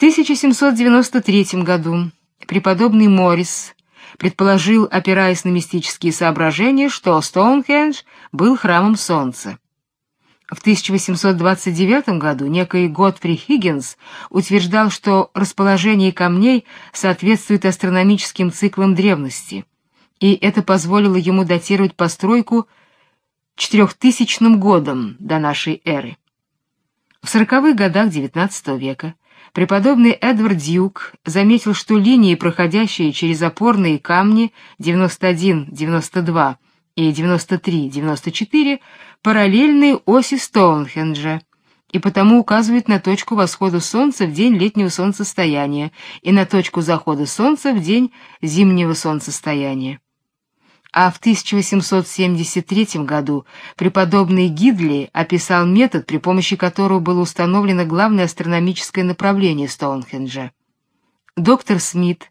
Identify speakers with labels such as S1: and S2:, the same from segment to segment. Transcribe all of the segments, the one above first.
S1: 1793 году преподобный Моррис предположил, опираясь на мистические соображения, что Стоунхендж был храмом солнца. В 1829 году некий Готфри Хиггинс утверждал, что расположение камней соответствует астрономическим циклам древности, и это позволило ему датировать постройку 4000 годом до нашей эры. В сороковых годах XIX века преподобный Эдвард Дьюк заметил, что линии, проходящие через опорные камни 91, 92 и 93, 94, параллельны оси Стоунхенджа и потому указывают на точку восхода солнца в день летнего солнцестояния и на точку захода солнца в день зимнего солнцестояния а в 1873 году преподобный Гидли описал метод, при помощи которого было установлено главное астрономическое направление Стоунхенджа. Доктор Смит,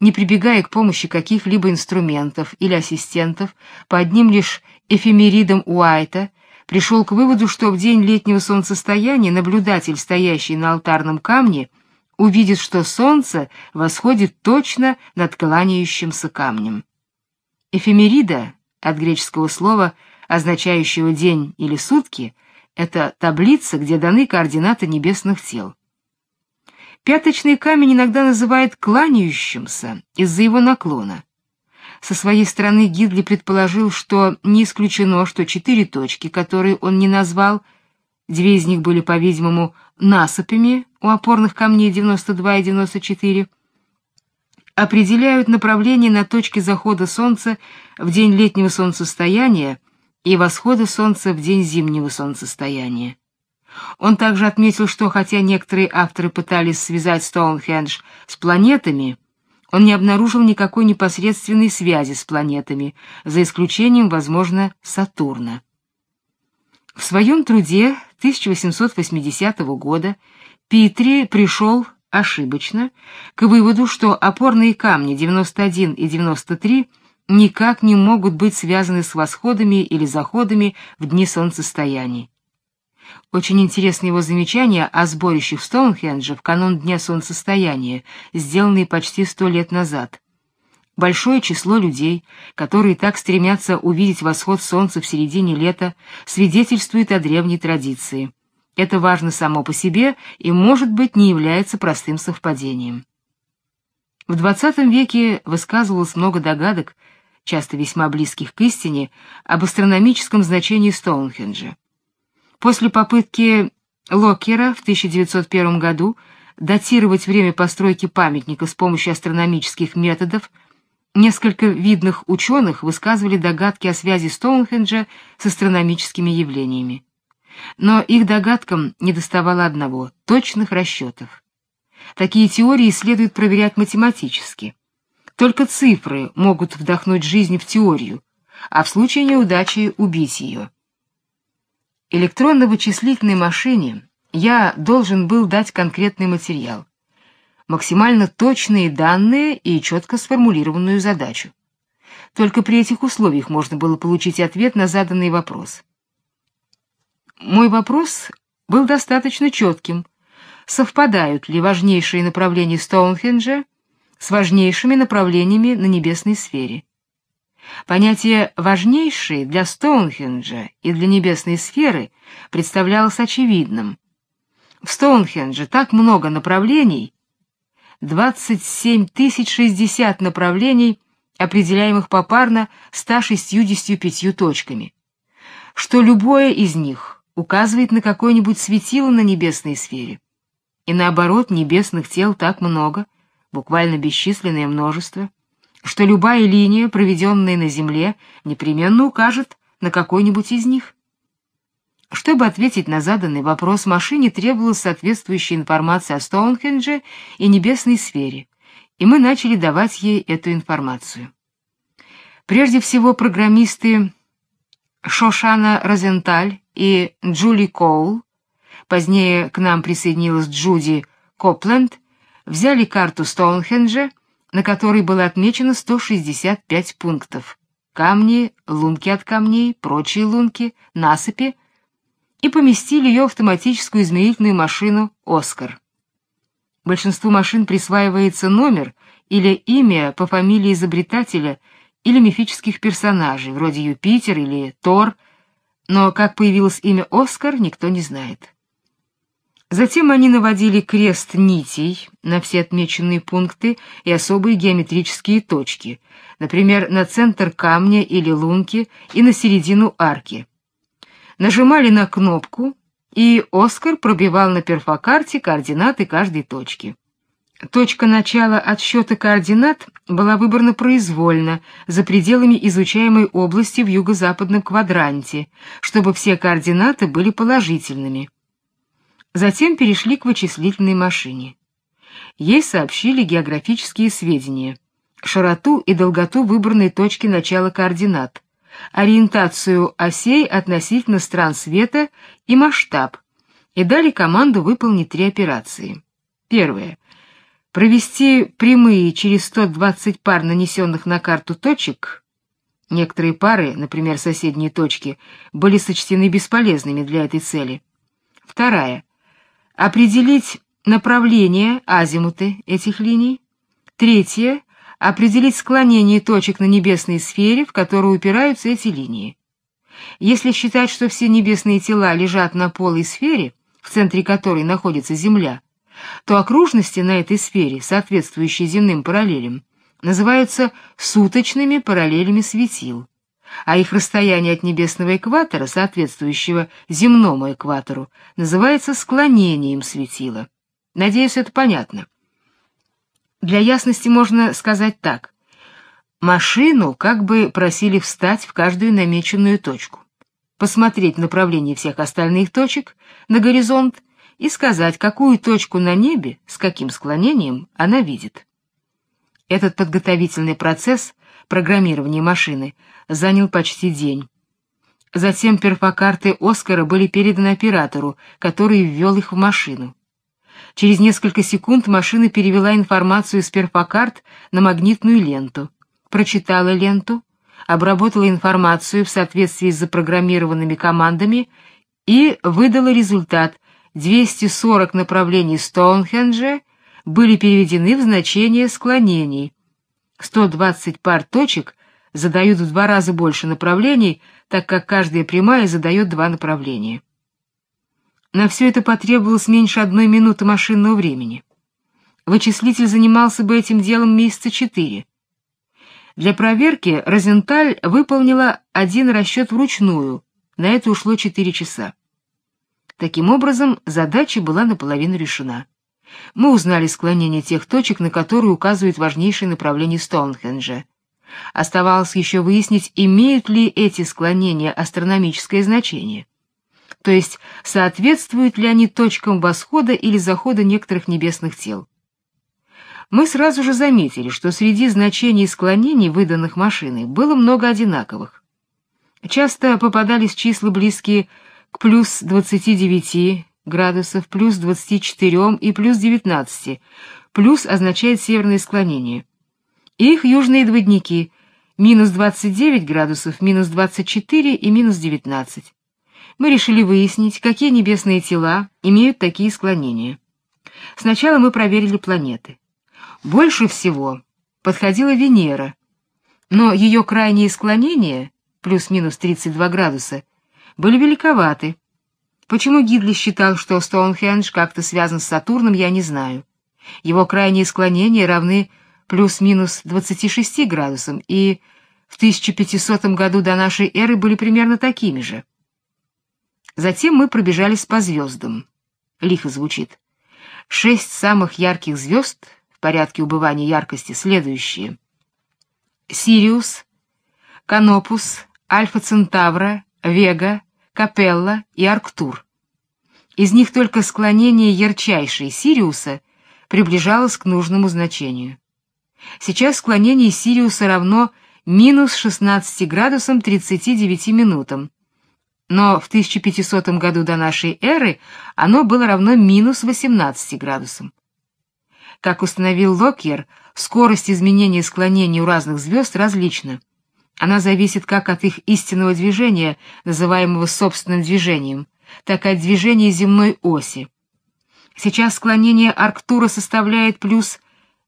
S1: не прибегая к помощи каких-либо инструментов или ассистентов, по одним лишь эфемеридам Уайта, пришел к выводу, что в день летнего солнцестояния наблюдатель, стоящий на алтарном камне, увидит, что солнце восходит точно над кланяющимся камнем. Эфемерида, от греческого слова, означающего день или сутки, это таблица, где даны координаты небесных тел. Пяточный камень иногда называют кланяющимся из-за его наклона. Со своей стороны Гидли предположил, что не исключено, что четыре точки, которые он не назвал, две из них были, по-видимому, насыпями у опорных камней 92 и 94, определяют направление на точке захода солнца в день летнего солнцестояния и восхода солнца в день зимнего солнцестояния. Он также отметил, что хотя некоторые авторы пытались связать Стоунхендж с планетами, он не обнаружил никакой непосредственной связи с планетами, за исключением, возможно, Сатурна. В своем труде 1880 года Питри пришел ошибочно к выводу, что опорные камни 91 и 93 никак не могут быть связаны с восходами или заходами в дни солнцестояний. Очень интересно его замечание о сборищах в Стоунхендже в канун дня солнцестояния, сделанные почти сто лет назад. Большое число людей, которые так стремятся увидеть восход солнца в середине лета, свидетельствует о древней традиции. Это важно само по себе и, может быть, не является простым совпадением. В XX веке высказывалось много догадок, часто весьма близких к истине, об астрономическом значении Стоунхенджа. После попытки Локкера в 1901 году датировать время постройки памятника с помощью астрономических методов, несколько видных ученых высказывали догадки о связи Стоунхенджа с астрономическими явлениями но их догадкам недоставало одного — точных расчетов. Такие теории следует проверять математически. Только цифры могут вдохнуть жизнь в теорию, а в случае неудачи убить ее. Электронно-вычислительной машине я должен был дать конкретный материал, максимально точные данные и четко сформулированную задачу. Только при этих условиях можно было получить ответ на заданный вопрос. Мой вопрос был достаточно четким. Совпадают ли важнейшие направления Стоунхенджа с важнейшими направлениями на небесной сфере? Понятие «важнейшие» для Стоунхенджа и для небесной сферы представлялось очевидным. В Стоунхендже так много направлений, 27 060 направлений, определяемых попарно 165 точками, что любое из них указывает на какое-нибудь светило на небесной сфере. И наоборот, небесных тел так много, буквально бесчисленное множество, что любая линия, проведенная на Земле, непременно укажет на какой-нибудь из них. Чтобы ответить на заданный вопрос, машине требовалась соответствующая информация о Стоунхендже и небесной сфере, и мы начали давать ей эту информацию. Прежде всего, программисты Шошана Розенталь и Джули Коул, позднее к нам присоединилась Джуди Копленд, взяли карту Стоунхенджа, на которой было отмечено 165 пунктов: камни, лунки от камней, прочие лунки, насыпи, и поместили ее в автоматическую измерительную машину Оскар. Большинству машин присваивается номер или имя по фамилии изобретателя или мифических персонажей, вроде Юпитер или Тор, но как появилось имя Оскар, никто не знает. Затем они наводили крест нитей на все отмеченные пункты и особые геометрические точки, например, на центр камня или лунки и на середину арки. Нажимали на кнопку, и Оскар пробивал на перфокарте координаты каждой точки. Точка начала отсчета координат была выбрана произвольно, за пределами изучаемой области в юго-западном квадранте, чтобы все координаты были положительными. Затем перешли к вычислительной машине. Ей сообщили географические сведения, широту и долготу выбранной точки начала координат, ориентацию осей относительно стран света и масштаб, и дали команду выполнить три операции. Первое провести прямые через 120 пар нанесенных на карту точек. Некоторые пары, например, соседние точки, были сочтены бесполезными для этой цели. Вторая определить направление азимуты этих линий. Третье определить склонение точек на небесной сфере, в которую упираются эти линии. Если считать, что все небесные тела лежат на полой сфере, в центре которой находится Земля, то окружности на этой сфере, соответствующие земным параллелям, называются суточными параллелями светил, а их расстояние от небесного экватора, соответствующего земному экватору, называется склонением светила. Надеюсь, это понятно. Для ясности можно сказать так. Машину как бы просили встать в каждую намеченную точку, посмотреть направление всех остальных точек на горизонт и сказать, какую точку на небе, с каким склонением она видит. Этот подготовительный процесс программирования машины занял почти день. Затем перфокарты Оскара были переданы оператору, который ввел их в машину. Через несколько секунд машина перевела информацию с перфокарт на магнитную ленту, прочитала ленту, обработала информацию в соответствии с запрограммированными командами и выдала результат 240 направлений Стоунхенджа были переведены в значение склонений. 120 пар точек задают в два раза больше направлений, так как каждая прямая задает два направления. На все это потребовалось меньше одной минуты машинного времени. Вычислитель занимался бы этим делом месяца четыре. Для проверки Розенталь выполнила один расчет вручную, на это ушло четыре часа. Таким образом, задача была наполовину решена. Мы узнали склонение тех точек, на которые указывает важнейшее направление Стоунхенджа. Оставалось еще выяснить, имеют ли эти склонения астрономическое значение. То есть, соответствуют ли они точкам восхода или захода некоторых небесных тел. Мы сразу же заметили, что среди значений склонений, выданных машиной, было много одинаковых. Часто попадались числа близкие к плюс 29 градусов, плюс 24 и плюс 19. Плюс означает северное склонение. их южные двойники минус 29 градусов, минус 24 и минус 19. Мы решили выяснить, какие небесные тела имеют такие склонения. Сначала мы проверили планеты. Больше всего подходила Венера, но ее крайние склонения, плюс-минус 32 градуса, были великоваты. Почему Гидли считал, что Стоунхендж как-то связан с Сатурном, я не знаю. Его крайние склонения равны плюс-минус 26 градусам, и в 1500 году до нашей эры были примерно такими же. Затем мы пробежались по звездам. Лихо звучит. Шесть самых ярких звезд в порядке убывания яркости следующие. Сириус, Канопус, Альфа Центавра, Вега, Капелла и Арктур. Из них только склонение ярчайшей Сириуса приближалось к нужному значению. Сейчас склонение Сириуса равно минус 16 градусам 39 минутам, но в 1500 году до нашей эры оно было равно минус 18 градусам. Как установил Локьер, скорость изменения склонения у разных звезд различна. Она зависит как от их истинного движения, называемого собственным движением, так и от движения земной оси. Сейчас склонение Арктура составляет плюс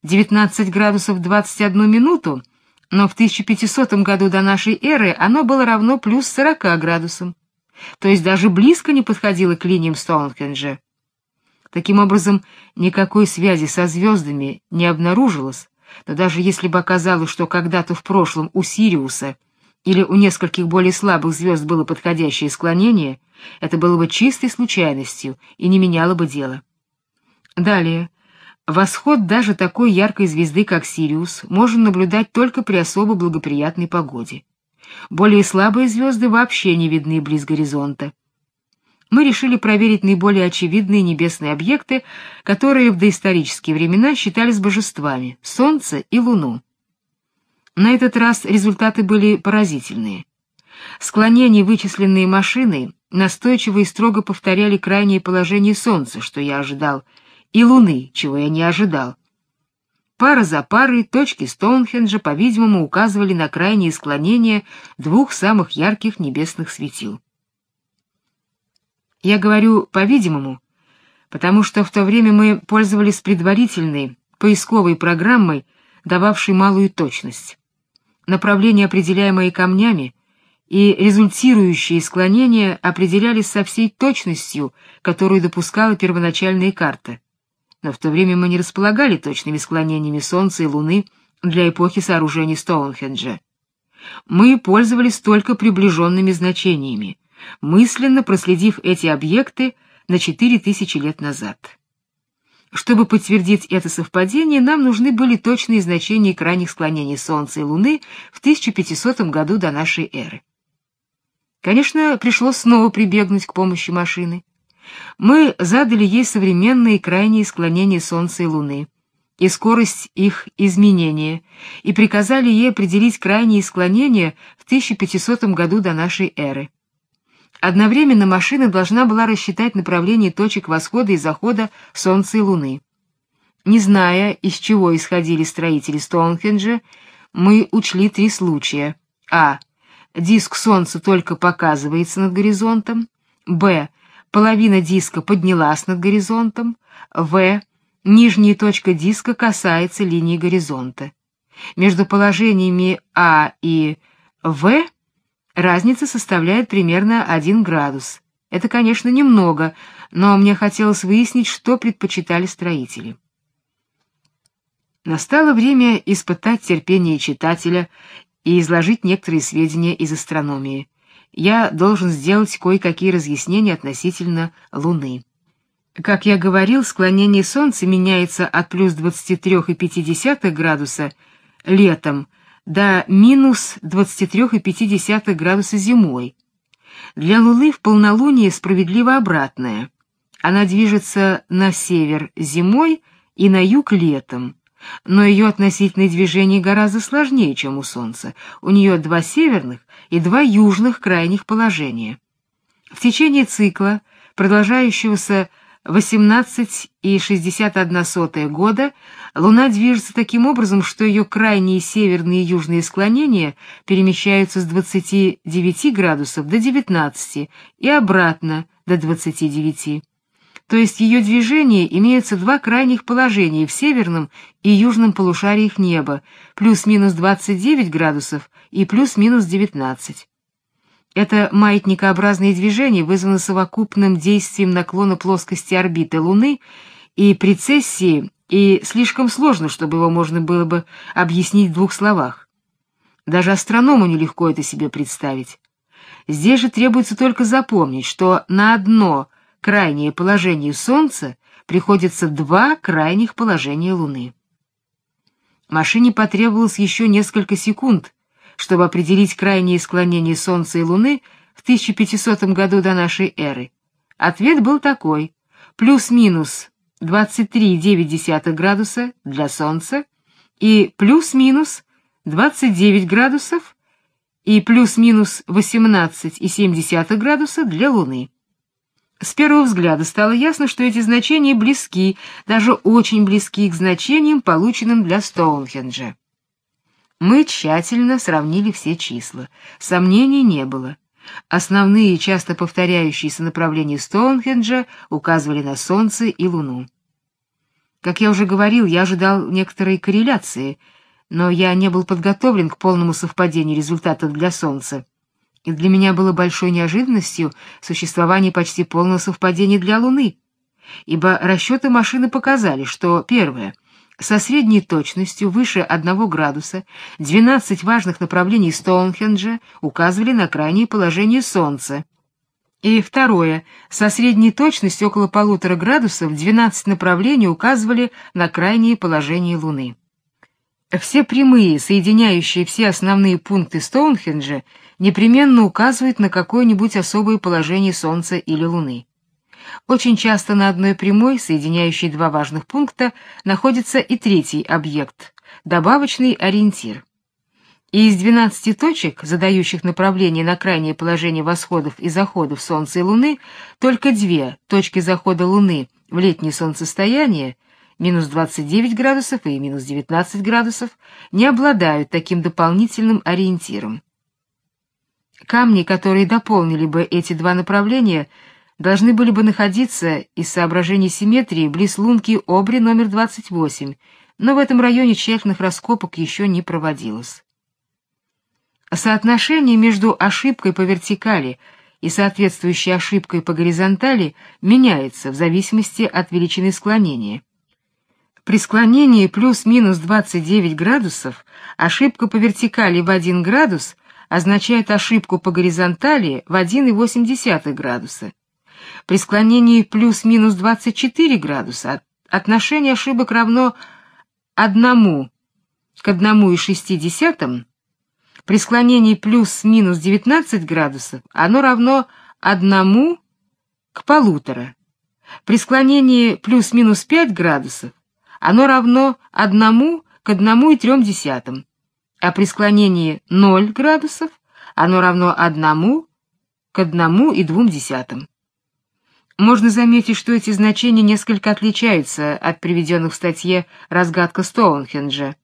S1: 19 градусов 21 минуту, но в 1500 году до нашей эры оно было равно плюс 40 градусам, то есть даже близко не подходило к линиям Стоунхенджа. Таким образом, никакой связи со звездами не обнаружилось, но даже если бы оказалось, что когда-то в прошлом у Сириуса или у нескольких более слабых звезд было подходящее склонение, это было бы чистой случайностью и не меняло бы дело. Далее. Восход даже такой яркой звезды, как Сириус, можно наблюдать только при особо благоприятной погоде. Более слабые звезды вообще не видны близ горизонта. Мы решили проверить наиболее очевидные небесные объекты, которые в доисторические времена считались божествами — Солнце и Луну. На этот раз результаты были поразительные. Склонения, вычисленные машиной, настойчиво и строго повторяли крайнее положение Солнца, что я ожидал — и Луны, чего я не ожидал. Пара за парой точки Стоунхенджа, по-видимому, указывали на крайние склонения двух самых ярких небесных светил. Я говорю «по-видимому», потому что в то время мы пользовались предварительной поисковой программой, дававшей малую точность. Направления, определяемые камнями, и результирующие склонения определялись со всей точностью, которую допускала первоначальная карта но в то время мы не располагали точными склонениями Солнца и Луны для эпохи сооружений Стоунхенджа. Мы пользовались только приближенными значениями, мысленно проследив эти объекты на 4000 лет назад. Чтобы подтвердить это совпадение, нам нужны были точные значения крайних склонений Солнца и Луны в 1500 году до нашей эры. Конечно, пришлось снова прибегнуть к помощи машины мы задали ей современные крайние склонения Солнца и Луны и скорость их изменения, и приказали ей определить крайние склонения в 1500 году до нашей эры. Одновременно машина должна была рассчитать направление точек восхода и захода Солнца и Луны. Не зная, из чего исходили строители Стоунхенджа, мы учли три случая. А. Диск Солнца только показывается над горизонтом. Б половина диска поднялась над горизонтом, В, нижняя точка диска касается линии горизонта. Между положениями А и В разница составляет примерно 1 градус. Это, конечно, немного, но мне хотелось выяснить, что предпочитали строители. Настало время испытать терпение читателя и изложить некоторые сведения из астрономии я должен сделать кое-какие разъяснения относительно Луны. Как я говорил, склонение Солнца меняется от плюс 23,5 градуса летом до минус 23,5 градуса зимой. Для Луны в полнолуние справедливо обратное. Она движется на север зимой и на юг летом но ее относительное движение гораздо сложнее, чем у Солнца. У нее два северных и два южных крайних положения. В течение цикла, продолжающегося 18,61 года, Луна движется таким образом, что ее крайние северные и южные склонения перемещаются с 29 градусов до 19 и обратно до 29 то есть ее движение имеются два крайних положения в северном и южном полушариях неба, плюс-минус 29 градусов и плюс-минус 19. Это маятникообразное движение вызвано совокупным действием наклона плоскости орбиты Луны и прецессии, и слишком сложно, чтобы его можно было бы объяснить в двух словах. Даже астроному нелегко это себе представить. Здесь же требуется только запомнить, что на одно — крайнее положение Солнца приходится два крайних положения Луны. Машине потребовалось еще несколько секунд, чтобы определить крайние склонения Солнца и Луны в 1500 году до нашей эры. Ответ был такой: плюс-минус 23,9 градуса для Солнца и плюс-минус 29 градусов и плюс-минус 18,7 градуса для Луны. С первого взгляда стало ясно, что эти значения близки, даже очень близки к значениям, полученным для Стоунхенджа. Мы тщательно сравнили все числа. Сомнений не было. Основные часто повторяющиеся направления Стоунхенджа указывали на Солнце и Луну. Как я уже говорил, я ожидал некоторой корреляции, но я не был подготовлен к полному совпадению результатов для Солнца. И для меня было большой неожиданностью существование почти полного совпадения для Луны, ибо расчеты машины показали, что первое со средней точностью выше 1 градуса 12 важных направлений Стоунхенджа указывали на крайнее положение Солнца. И второе, со средней точностью около полутора градусов 12 направлений указывали на крайнее положение Луны. Все прямые, соединяющие все основные пункты Стоунхенджа, непременно указывают на какое-нибудь особое положение Солнца или Луны. Очень часто на одной прямой, соединяющей два важных пункта, находится и третий объект — добавочный ориентир. И из 12 точек, задающих направление на крайнее положение восходов и заходов Солнца и Луны, только две точки захода Луны в летнее солнцестояние минус 29 градусов и минус 19 градусов не обладают таким дополнительным ориентиром. Камни, которые дополнили бы эти два направления, должны были бы находиться из соображений симметрии близ лунки Обри номер 28, но в этом районе тщательных раскопок еще не проводилось. Соотношение между ошибкой по вертикали и соответствующей ошибкой по горизонтали меняется в зависимости от величины склонения. При склонении плюс-минус 29 градусов ошибка по вертикали в 1 градус означает ошибку по горизонтали в 1,8 градуса. При склонении плюс-минус 24 градуса отношение ошибок равно 1 к 1,6. При склонении плюс-минус 19 градусов оно равно 1 к полутора. При склонении плюс-минус 5 градусов оно равно 1 к 1,3, а при склонении 0 градусов оно равно 1 к 1,2. Можно заметить, что эти значения несколько отличаются от приведенных в статье «Разгадка Стоунхенджа».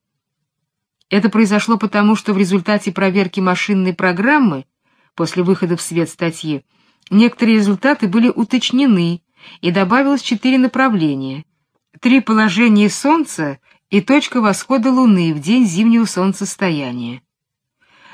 S1: Это произошло потому, что в результате проверки машинной программы после выхода в свет статьи некоторые результаты были уточнены и добавилось четыре направления: три положения Солнца и точка восхода Луны в день зимнего солнцестояния.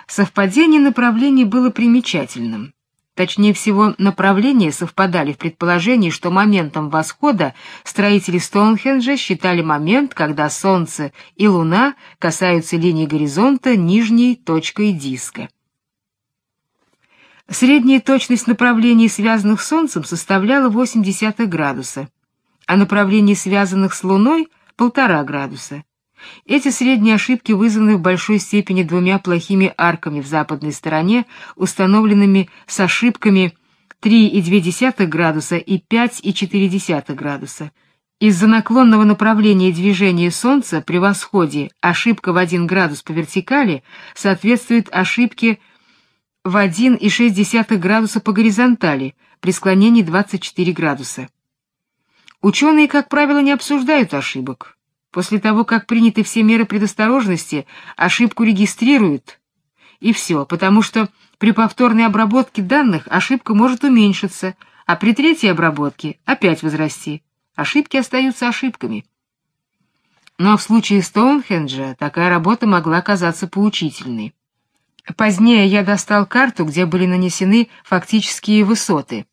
S1: Совпадение направлений было примечательным. Точнее всего, направления совпадали в предположении, что моментом восхода строители Стоунхенджа считали момент, когда Солнце и Луна касаются линии горизонта нижней точкой диска. Средняя точность направлений, связанных с Солнцем, составляла 0,8 градуса, а направлений, связанных с Луной, — 1,5 градуса. Эти средние ошибки вызваны в большой степени двумя плохими арками в западной стороне, установленными с ошибками 3,2 градуса и 5,4 градуса. Из-за наклонного направления движения Солнца при восходе ошибка в 1 градус по вертикали соответствует ошибке в 1,6 градуса по горизонтали при склонении 24 градуса. Ученые, как правило, не обсуждают ошибок. После того, как приняты все меры предосторожности, ошибку регистрируют. И все, потому что при повторной обработке данных ошибка может уменьшиться, а при третьей обработке опять возрасти. Ошибки остаются ошибками. Но в случае Стоунхенджа такая работа могла оказаться поучительной. Позднее я достал карту, где были нанесены фактические высоты.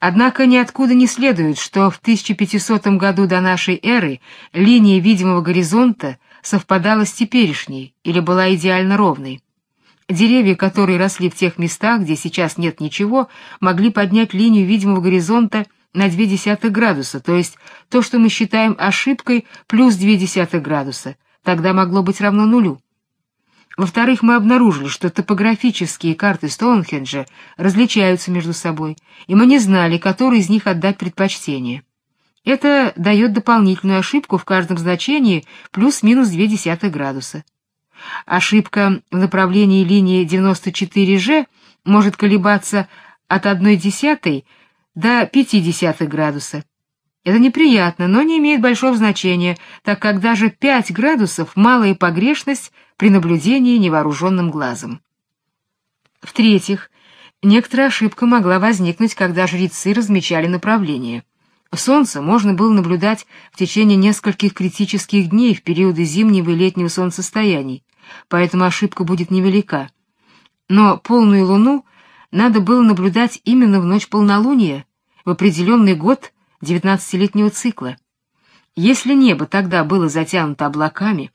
S1: Однако ниоткуда не следует, что в 1500 году до нашей эры линия видимого горизонта совпадала с теперешней или была идеально ровной. Деревья, которые росли в тех местах, где сейчас нет ничего, могли поднять линию видимого горизонта на 0,2 градуса, то есть то, что мы считаем ошибкой, плюс 0,2 градуса, тогда могло быть равно нулю. Во-вторых, мы обнаружили, что топографические карты Стоунхенджа различаются между собой, и мы не знали, которой из них отдать предпочтение. Это дает дополнительную ошибку в каждом значении плюс-минус 0,2 градуса. Ошибка в направлении линии 94G может колебаться от 0,1 до 0,5 градуса. Это неприятно, но не имеет большого значения, так как даже 5 градусов — малая погрешность при наблюдении невооруженным глазом. В-третьих, некоторая ошибка могла возникнуть, когда жрецы размечали направление. Солнце можно было наблюдать в течение нескольких критических дней в периоды зимнего и летнего солнцестояний, поэтому ошибка будет невелика. Но полную луну надо было наблюдать именно в ночь полнолуния, в определенный год девятнадцатилетнего цикла. Если небо тогда было затянуто облаками,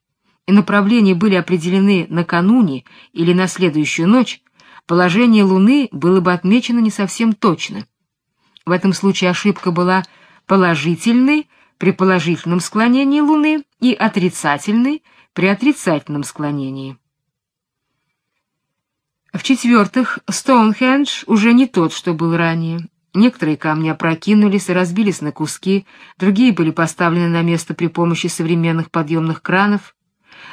S1: и направления были определены накануне или на следующую ночь, положение Луны было бы отмечено не совсем точно. В этом случае ошибка была положительной при положительном склонении Луны и отрицательной при отрицательном склонении. В-четвертых, Стоунхендж уже не тот, что был ранее. Некоторые камни опрокинулись и разбились на куски, другие были поставлены на место при помощи современных подъемных кранов.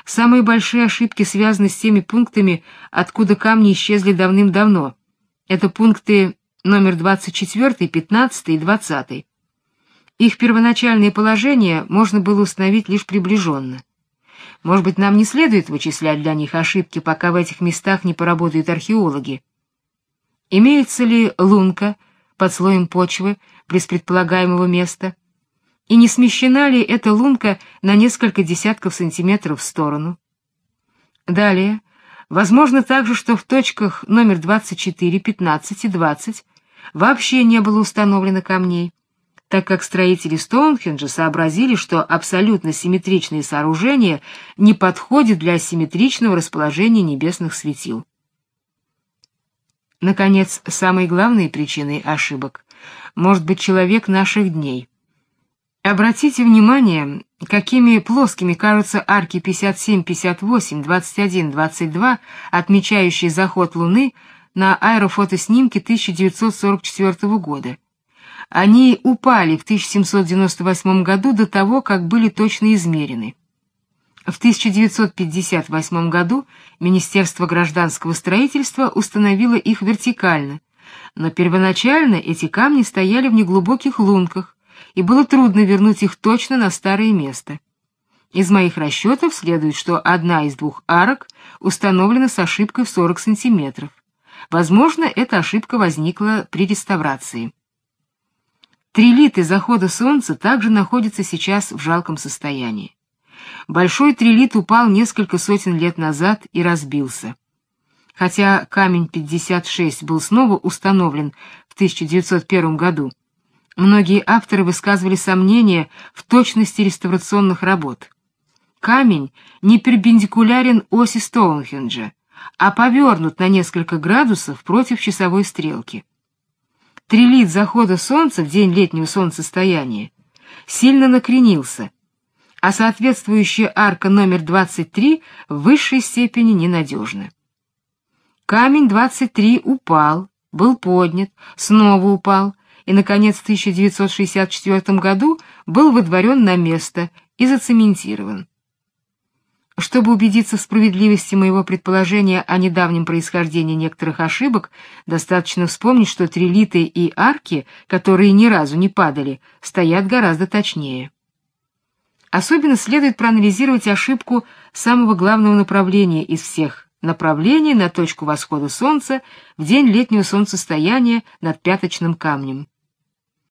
S1: Самые большие ошибки связаны с теми пунктами, откуда камни исчезли давным-давно. Это пункты номер 24, 15 и 20. Их первоначальное положение можно было установить лишь приближенно. Может быть, нам не следует вычислять для них ошибки, пока в этих местах не поработают археологи. Имеется ли лунка под слоем почвы близ предполагаемого места? И не смещена ли эта лунка на несколько десятков сантиметров в сторону? Далее, возможно также, что в точках номер 24, 15 и 20 вообще не было установлено камней так как строители Стоунхенджа сообразили, что абсолютно симметричные сооружения не подходят для симметричного расположения небесных светил. Наконец, самой главной причиной ошибок может быть человек наших дней. Обратите внимание, какими плоскими кажутся арки 57, 58, 21, 22, отмечающие заход Луны на аэрофотоснимке 1944 года. Они упали в 1798 году до того, как были точно измерены. В 1958 году Министерство гражданского строительства установило их вертикально, но первоначально эти камни стояли в неглубоких лунках, и было трудно вернуть их точно на старое место. Из моих расчетов следует, что одна из двух арок установлена с ошибкой в 40 сантиметров. Возможно, эта ошибка возникла при реставрации. Трилиты захода солнца также находятся сейчас в жалком состоянии. Большой трилит упал несколько сотен лет назад и разбился. Хотя камень 56 был снова установлен в 1901 году, многие авторы высказывали сомнения в точности реставрационных работ. Камень не перпендикулярен оси Стоунхенджа, а повернут на несколько градусов против часовой стрелки трилит захода солнца в день летнего солнцестояния сильно накренился, а соответствующая арка номер 23 в высшей степени ненадежна. Камень 23 упал, был поднят, снова упал, и, наконец, в 1964 году был выдворен на место и зацементирован. Чтобы убедиться в справедливости моего предположения о недавнем происхождении некоторых ошибок, достаточно вспомнить, что трилиты и арки, которые ни разу не падали, стоят гораздо точнее. Особенно следует проанализировать ошибку самого главного направления из всех направления на точку восхода солнца в день летнего солнцестояния над пяточным камнем.